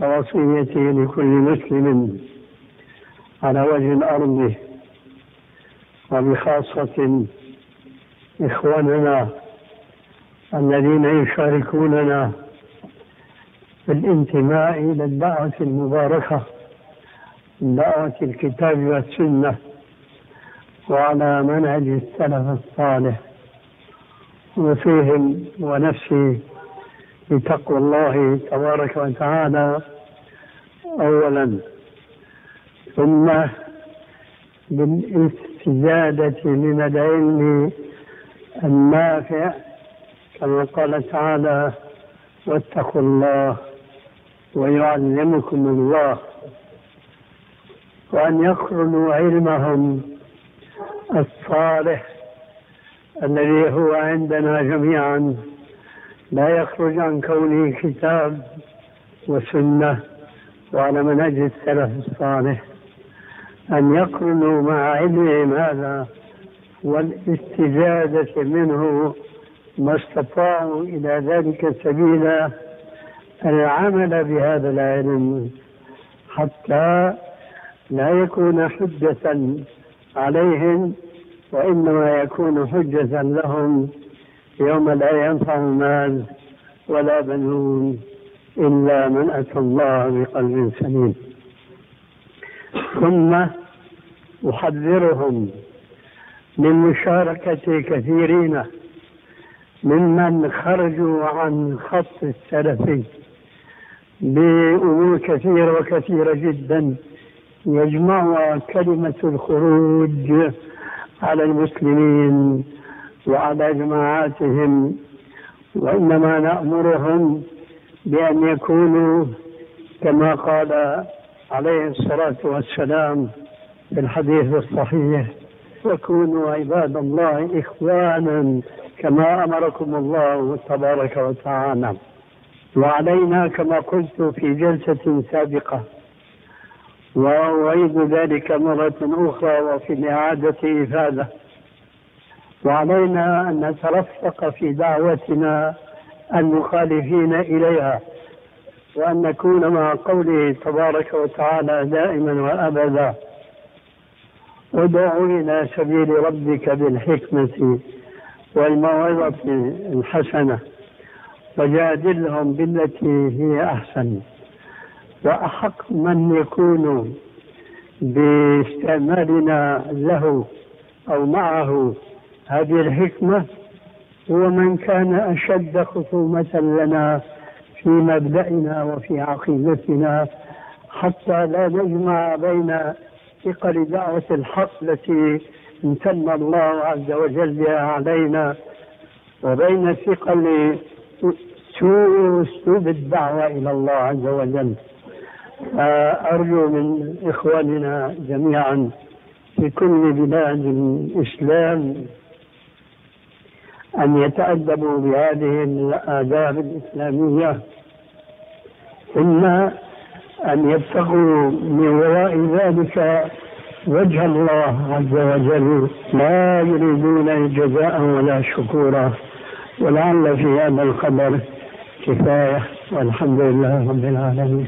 ووصيتي لكل مسلم على وجه الأرض وبخاصة إخواننا الذين يشاركوننا في الانتماء إلى الدعوة المباركة دعوة الكتاب والسنة وعلى منهج السلف الصالح وفيهم ونفسي بتقوى الله تبارك وتعالى. أولا ثم بالاستزادة من العلم النافع كما قال تعالى واتقوا الله ويعلمكم الله. وأن يقرنوا علمهم الصالح الذي هو عندنا جميعا. لا يخرج عن كونه كتاب وسنة وعلى منهج السلف الصالح. أن يقرنوا مع علمهم هذا والاستزادة منه ما استطاعوا إلى ذلك سبيلا. العمل بهذا العلم حتى لا يكون حجة عليهم وإنما يكون حجة لهم. يوم لا ينفع مال ولا بنون إلا من أتى الله بقلب سليم. ثم أحذرهم من مشاركة كثيرين ممن خرجوا عن خط السلفي بأمور كثيرة وكثيرة جدا. يجمعها كلمة الخروج على المسلمين وعلى جماعاتهم وإنما نأمرهم بأن يكونوا كما قال عليه الصلاة والسلام في الحديث الصحيح وكونوا عباد الله إخوانا كما أمركم الله تبارك وتعالى. وعلينا كما قلت في جلسة سابقة. وأعيد ذلك مرة أخرى وفي الإعادة إفادة. وعلينا أن نترفق في دعوتنا المخالفين إليها وأن نكون مع قوله تبارك وتعالى دائما وأبدا. ادع إلى سبيل ربك بالحكمة والموعظة الحسنة وجادلهم بالتي هي أحسن. وأحق من يكون باستعمالنا له أو معه هذه الحكمة هو من كان أشد خصومة لنا في مبدأنا وفي عقيدتنا حتى لا نجمع بين ثقل دعوة الحق التي امتن الله عز وجل علينا وبين ثقل سوء أسلوب الدعوة إلى الله عز وجل. أرجو من إخواننا جميعا في كل بلاد الإسلام أن يتأدبوا بهذه الآداب الإسلامية. ثم أن يبتغوا من وراء ذلك وجه الله عز وجل لا يريدون جزاء ولا شكورا ولعل في هذا القدر كفاية والحمد لله رب العالمين.